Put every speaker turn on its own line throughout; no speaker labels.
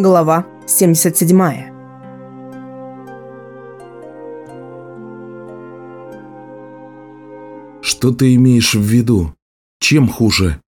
Глава 77.
Что ты имеешь в виду? Чем хуже?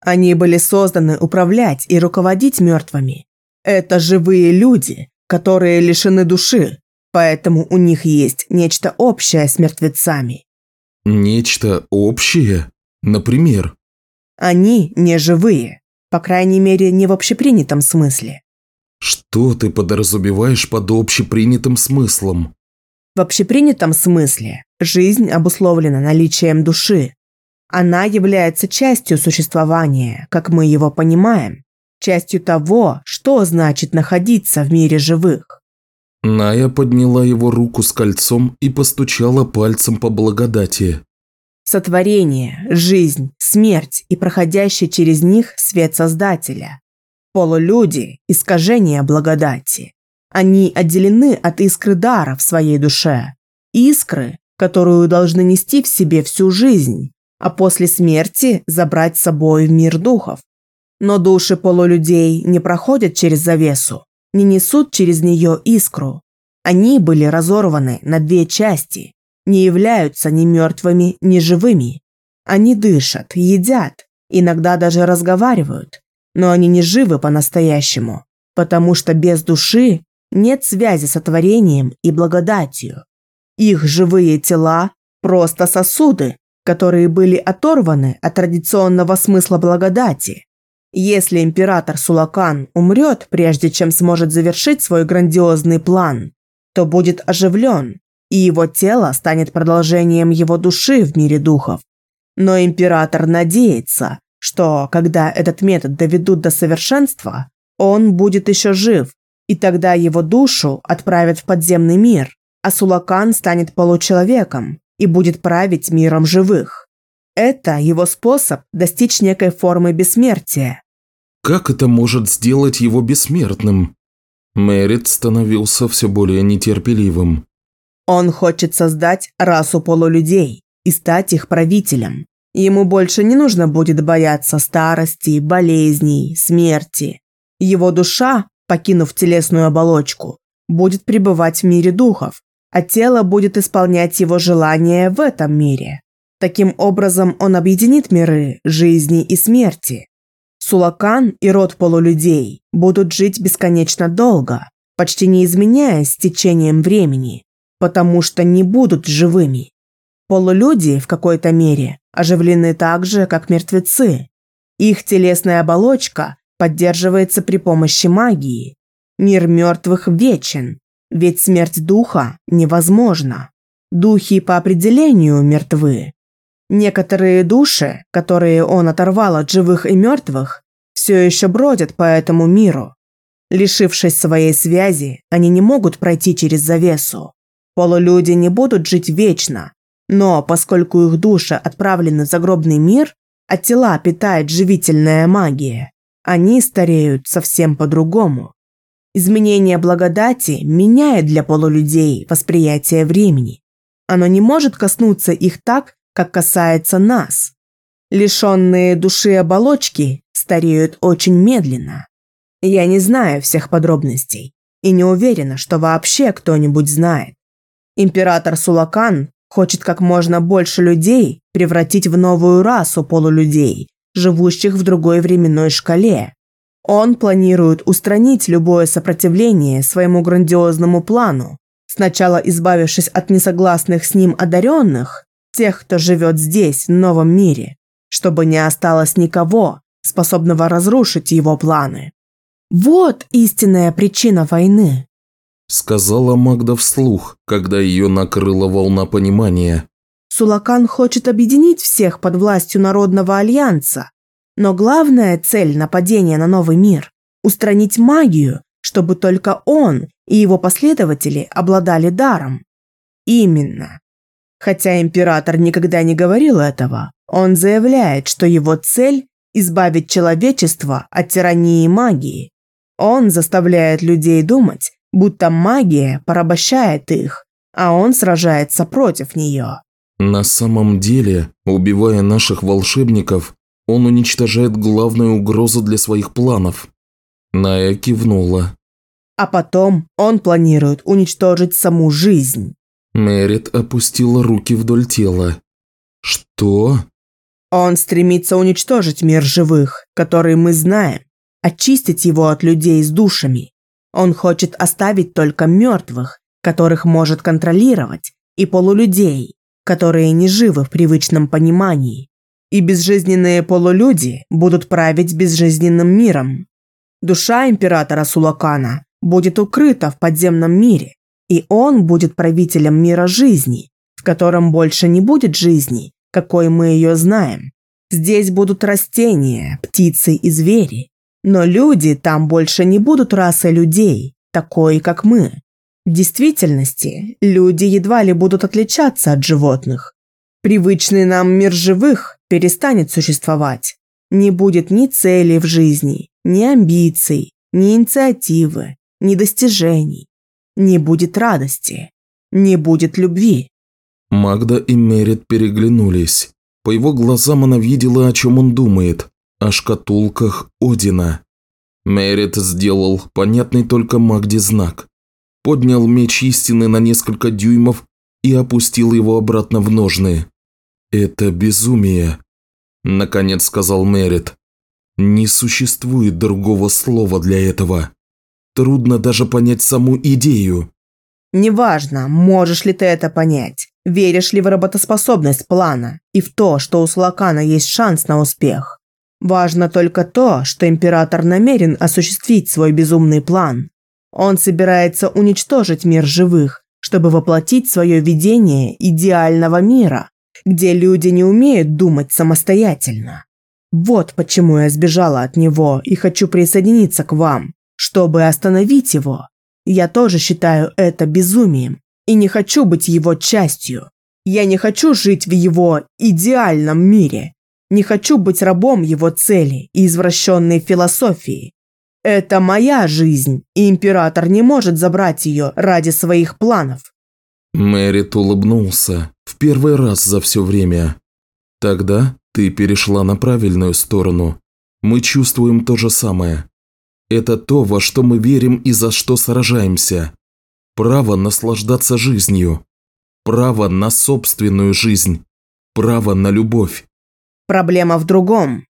Они были созданы управлять и руководить мертвыми. Это живые люди, которые лишены души, поэтому у них есть нечто общее с мертвецами.
Нечто общее? Например?
Они не живые, по крайней мере, не в общепринятом смысле.
Что ты подразумеваешь под общепринятым смыслом?
В общепринятом смысле жизнь обусловлена наличием души. Она является частью существования, как мы его понимаем, частью того, что значит находиться в мире живых.
Ная подняла его руку с кольцом и постучала пальцем по благодати.
Сотворение, жизнь, смерть и проходящий через них свет Создателя. Полулюди – искажение благодати. Они отделены от искры дара в своей душе. Искры, которую должны нести в себе всю жизнь, а после смерти забрать с собой в мир духов. Но души полулюдей не проходят через завесу, не несут через нее искру. Они были разорваны на две части, не являются ни мертвыми, ни живыми. Они дышат, едят, иногда даже разговаривают, но они не живы по-настоящему, потому что без души нет связи с творением и благодатью. Их живые тела – просто сосуды, которые были оторваны от традиционного смысла благодати. Если император Сулакан умрет, прежде чем сможет завершить свой грандиозный план, то будет оживлен, и его тело станет продолжением его души в мире духов. Но император надеется, что, когда этот метод доведут до совершенства, он будет еще жив, и тогда его душу отправят в подземный мир, а Сулакан станет получеловеком и будет править миром живых. Это его способ достичь некой формы бессмертия.
Как это может сделать его бессмертным? Мэрит становился все более нетерпеливым.
Он хочет создать расу полулюдей и стать их правителем. Ему больше не нужно будет бояться старости, болезней, смерти. Его душа, покинув телесную оболочку, будет пребывать в мире духов, а тело будет исполнять его желания в этом мире. Таким образом он объединит миры жизни и смерти. Сулакан и род полулюдей будут жить бесконечно долго, почти не изменяясь с течением времени, потому что не будут живыми. Полулюди в какой-то мере оживлены так же, как мертвецы. Их телесная оболочка поддерживается при помощи магии. Мир мертвых вечен, ведь смерть духа невозможна. Духи по определению мертвы. Некоторые души, которые он оторвал от живых и мертвых, все еще бродят по этому миру. Лишившись своей связи, они не могут пройти через завесу. Полулюди не будут жить вечно, но поскольку их души отправлены в загробный мир, а тела питает живительная магия, они стареют совсем по-другому. Изменение благодати меняет для полулюдей восприятие времени. Оно не может коснуться их так, как касается нас. Лишенные души оболочки стареют очень медленно. Я не знаю всех подробностей и не уверена, что вообще кто-нибудь знает. Император Сулакан Хочет как можно больше людей превратить в новую расу полулюдей, живущих в другой временной шкале. Он планирует устранить любое сопротивление своему грандиозному плану, сначала избавившись от несогласных с ним одаренных, тех, кто живет здесь, в новом мире, чтобы не осталось никого, способного разрушить его планы. Вот истинная причина войны.
Сказала Магда вслух, когда ее накрыла волна понимания.
Сулакан хочет объединить всех под властью Народного Альянса. Но главная цель нападения на новый мир – устранить магию, чтобы только он и его последователи обладали даром. Именно. Хотя император никогда не говорил этого, он заявляет, что его цель – избавить человечество от тирании магии. Он заставляет людей думать, будто магия порабощает их, а он сражается против нее.
На самом деле, убивая наших волшебников, он уничтожает главную угрозу для своих планов. Ная кивнула.
А потом он планирует уничтожить саму жизнь.
Мэрит опустила руки вдоль тела. Что?
Он стремится уничтожить мир живых, который мы знаем, очистить его от людей с душами. Он хочет оставить только мертвых, которых может контролировать, и полулюдей, которые не живы в привычном понимании. И безжизненные полулюди будут править безжизненным миром. Душа императора Сулакана будет укрыта в подземном мире, и он будет правителем мира жизни, в котором больше не будет жизни, какой мы ее знаем. Здесь будут растения, птицы и звери, но люди там больше не будут расой людей, такой, как мы. В действительности, люди едва ли будут отличаться от животных. Привычный нам мир живых перестанет существовать. Не будет ни цели в жизни, ни амбиций, ни инициативы, ни достижений. Не будет радости, не будет любви.
Магда и Мерит переглянулись. По его глазам она видела, о чем он думает. О шкатулках Одина. Мерит сделал понятный только Магде знак поднял меч истины на несколько дюймов и опустил его обратно в ножны. «Это безумие», – наконец сказал Мерит. «Не существует другого слова для этого. Трудно даже понять саму идею».
«Неважно, можешь ли ты это понять, веришь ли в работоспособность плана и в то, что у Слакана есть шанс на успех. Важно только то, что император намерен осуществить свой безумный план. Он собирается уничтожить мир живых, чтобы воплотить свое видение идеального мира, где люди не умеют думать самостоятельно. Вот почему я сбежала от него и хочу присоединиться к вам, чтобы остановить его. Я тоже считаю это безумием и не хочу быть его частью. Я не хочу жить в его идеальном мире. Не хочу быть рабом его цели и извращенной философии. Это моя жизнь, и император не может забрать ее ради своих планов.
Мэрит улыбнулся в первый раз за все время. Тогда ты перешла на правильную сторону. Мы чувствуем то же самое. Это то, во что мы верим и за что сражаемся. Право наслаждаться жизнью. Право на собственную жизнь. Право на любовь.
Проблема в другом.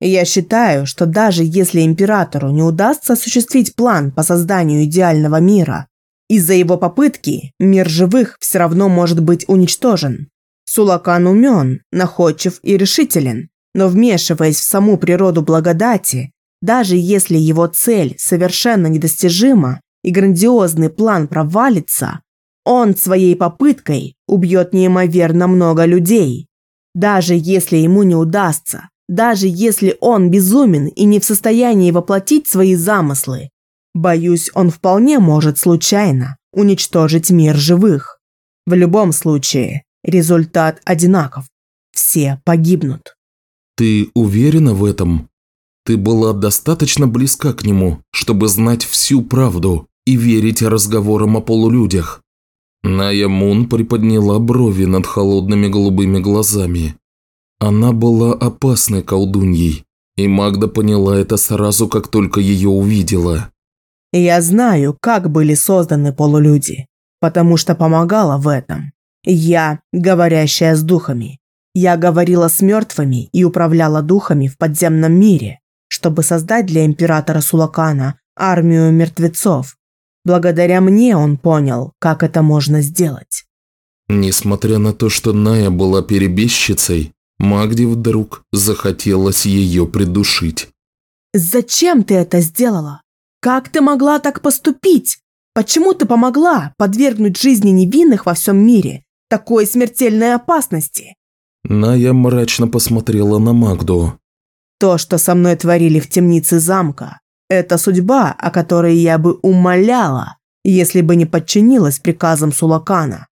Я считаю, что даже если императору не удастся осуществить план по созданию идеального мира, из-за его попытки мир живых все равно может быть уничтожен. Сулакан умен, находчив и решителен, но вмешиваясь в саму природу благодати, даже если его цель совершенно недостижима и грандиозный план провалится, он своей попыткой убьет неимоверно много людей. Даже если ему не удастся даже если он безумен и не в состоянии воплотить свои замыслы, боюсь, он вполне может случайно уничтожить мир живых. В любом случае, результат одинаков. Все погибнут.
Ты уверена в этом? Ты была достаточно близка к нему, чтобы знать всю правду и верить разговорам о полулюдях. Ная Мун приподняла брови над холодными голубыми глазами. Она была опасной колдуньей, и Магда поняла это сразу, как только ее увидела.
«Я знаю, как были созданы полулюди, потому что помогала в этом. Я, говорящая с духами. Я говорила с мертвыми и управляла духами в подземном мире, чтобы создать для императора Сулакана армию мертвецов. Благодаря мне он понял, как это можно сделать».
Несмотря на то, что Ная была перебежчицей, Магде вдруг захотелось ее придушить.
«Зачем ты это сделала? Как ты могла так поступить? Почему ты помогла подвергнуть жизни невинных во всем мире такой смертельной опасности?»
Ная мрачно посмотрела на Магду.
«То, что со мной творили в темнице замка, это судьба, о которой я бы умоляла, если бы не подчинилась приказам Сулакана.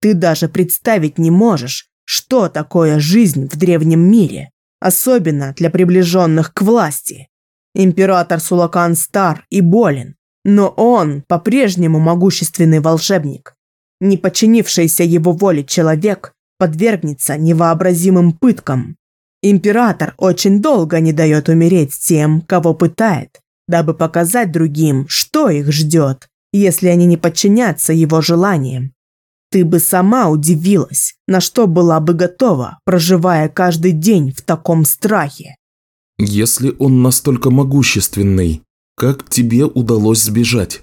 Ты даже представить не можешь, что такое жизнь в древнем мире, особенно для приближенных к власти? Император Сулакан стар и болен, но он по-прежнему могущественный волшебник. Не подчинившийся его воле человек подвергнется невообразимым пыткам. Император очень долго не дает умереть тем, кого пытает, дабы показать другим, что их ждет, если они не подчинятся его желаниям. Ты бы сама удивилась, на что была бы готова, проживая каждый день в таком страхе.
Если он настолько могущественный, как тебе удалось сбежать?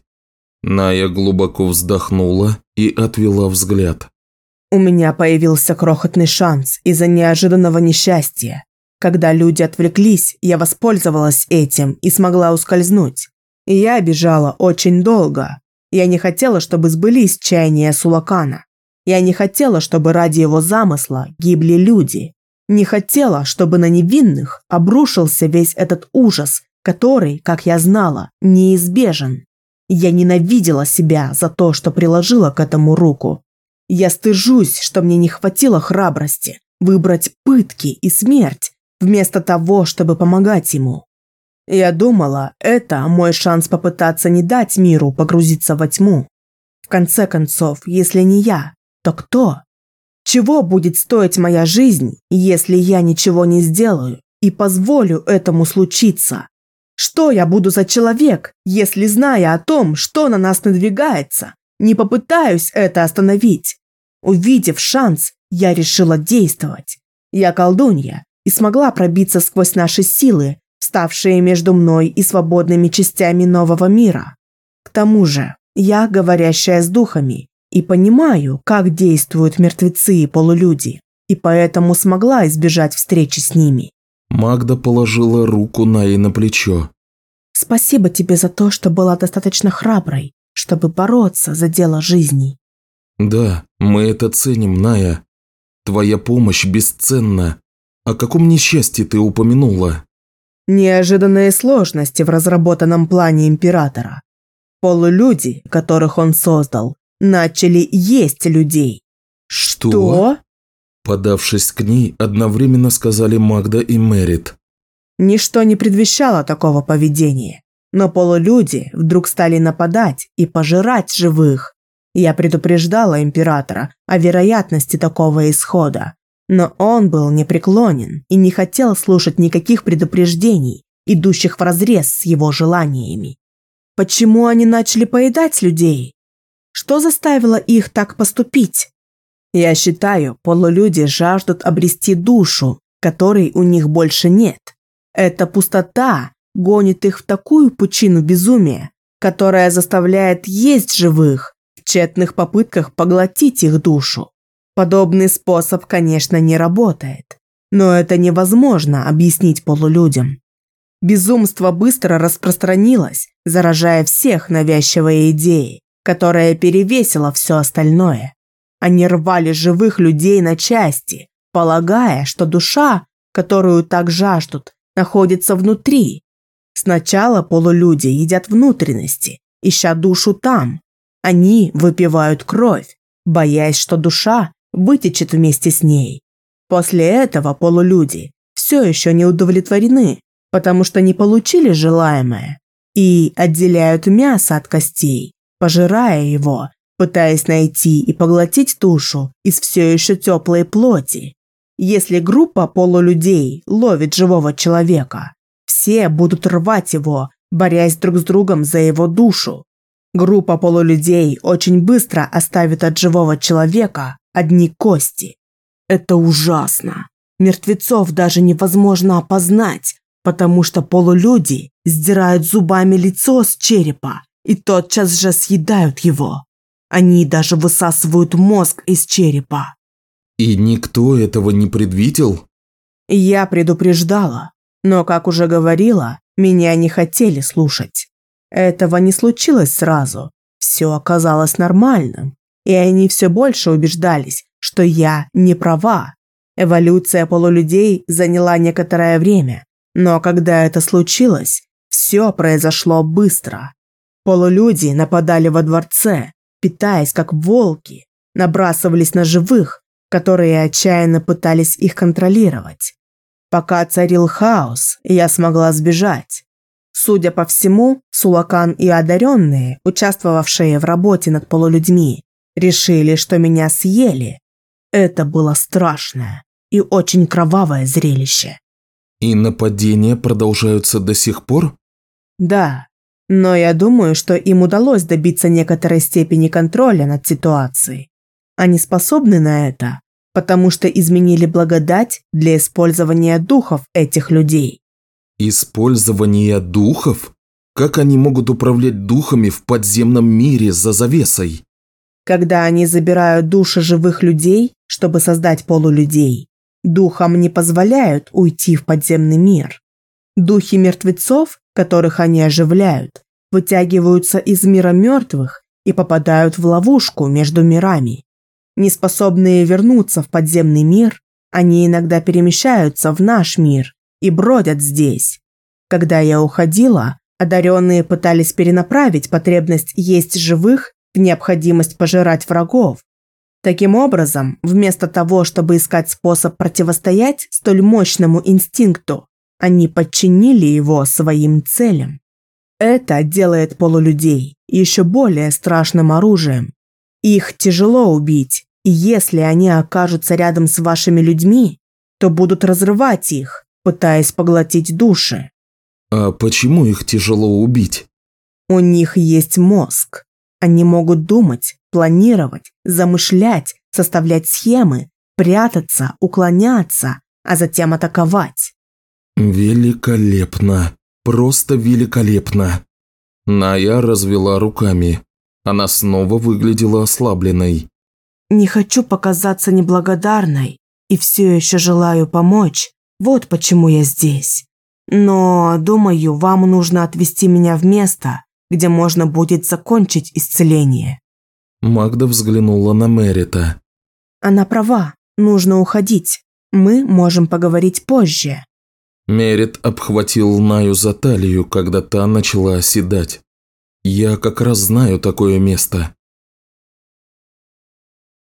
Ная глубоко вздохнула и отвела взгляд.
У меня появился крохотный шанс из-за неожиданного несчастья. Когда люди отвлеклись, я воспользовалась этим и смогла ускользнуть. И я бежала очень долго. Я не хотела, чтобы сбылись чаяния Сулакана. Я не хотела, чтобы ради его замысла гибли люди. Не хотела, чтобы на невинных обрушился весь этот ужас, который, как я знала, неизбежен. Я ненавидела себя за то, что приложила к этому руку. Я стыжусь, что мне не хватило храбрости выбрать пытки и смерть, вместо того, чтобы помогать ему. Я думала, это мой шанс попытаться не дать миру погрузиться во тьму. В конце концов, если не я, то кто? Чего будет стоить моя жизнь, если я ничего не сделаю и позволю этому случиться? Что я буду за человек, если, зная о том, что на нас надвигается, не попытаюсь это остановить? Увидев шанс, я решила действовать. Я колдунья, и смогла пробиться сквозь наши силы, ставшие между мной и свободными частями нового мира. К тому же, я говорящая с духами и понимаю, как действуют мертвецы и полулюди, и поэтому смогла избежать встречи с ними.
Магда положила руку Наи на плечо.
Спасибо тебе за то, что была достаточно храброй, чтобы бороться за дело жизни.
Да, мы это ценим, Ная. Твоя помощь бесценна. О каком несчастье ты упомянула?
Неожиданные сложности в разработанном плане Императора. Полулюди, которых он создал, начали есть людей.
Что?
Что?
Подавшись к ней, одновременно сказали Магда и Мэрит.
Ничто не предвещало такого поведения. Но полулюди вдруг стали нападать и пожирать живых. Я предупреждала императора о вероятности такого исхода, но он был непреклонен и не хотел слушать никаких предупреждений, идущих вразрез с его желаниями. Почему они начали поедать людей? Что заставило их так поступить? Я считаю, полулюди жаждут обрести душу, которой у них больше нет. Эта пустота гонит их в такую пучину безумия, которая заставляет есть живых в тщетных попытках поглотить их душу. Подобный способ, конечно, не работает, но это невозможно объяснить полулюдям. Безумство быстро распространилось, заражая всех навязчивой идеей, которая перевесила все остальное. Они рвали живых людей на части, полагая, что душа, которую так жаждут, находится внутри. Сначала полулюди едят внутренности, ища душу там. Они выпивают кровь, боясь, что душа вытечет вместе с ней. После этого полулюди все еще не удовлетворены, потому что не получили желаемое, и отделяют мясо от костей, пожирая его, пытаясь найти и поглотить душу из все еще теплой плоти. Если группа полулюдей ловит живого человека, все будут рвать его, борясь друг с другом за его душу. Группа полулюдей очень быстро оставит от живого человека одни кости. Это ужасно. Мертвецов даже невозможно опознать, потому что полулюди сдирают зубами лицо с черепа и тотчас же съедают его. Они даже высасывают мозг из черепа.
И никто этого не предвидел?
Я предупреждала, но, как уже говорила, меня не хотели слушать. Этого не случилось сразу. Все оказалось нормальным и они все больше убеждались, что я не права. Эволюция полулюдей заняла некоторое время, но когда это случилось, все произошло быстро. Полулюди нападали во дворце, питаясь как волки, набрасывались на живых, которые отчаянно пытались их контролировать. Пока царил хаос, я смогла сбежать. Судя по всему, Сулакан и одаренные, участвовавшие в работе над полулюдьми, решили, что меня съели. Это было страшное и очень кровавое зрелище.
И нападения продолжаются до сих пор?
Да, но я думаю, что им удалось добиться некоторой степени контроля над ситуацией. Они способны на это, потому что изменили благодать для использования духов этих людей.
Использование духов? Как они могут управлять духами в подземном мире за завесой?
Когда они забирают души живых людей, чтобы создать полулюдей, духам не позволяют уйти в подземный мир. Духи мертвецов, которых они оживляют, вытягиваются из мира мертвых и попадают в ловушку между мирами. Неспособные вернуться в подземный мир, они иногда перемещаются в наш мир и бродят здесь. Когда я уходила, одаренные пытались перенаправить потребность есть живых в необходимость пожирать врагов. Таким образом, вместо того, чтобы искать способ противостоять столь мощному инстинкту, они подчинили его своим целям. Это делает полулюдей еще более страшным оружием. Их тяжело убить, и если они окажутся рядом с вашими людьми, то будут разрывать их, пытаясь поглотить души.
А почему их тяжело убить?
У них есть мозг. Они могут думать, планировать, замышлять, составлять схемы, прятаться, уклоняться, а затем атаковать.
Великолепно. Просто великолепно. Ная развела руками. Она снова выглядела ослабленной.
Не хочу показаться неблагодарной и все еще желаю помочь. Вот почему я здесь. Но, думаю, вам нужно отвезти меня в место, где можно будет закончить исцеление.
Магда взглянула на Мерита.
Она права. Нужно уходить. Мы можем поговорить позже.
Мерит обхватил Наю за талию, когда та начала оседать. «Я как раз знаю такое место.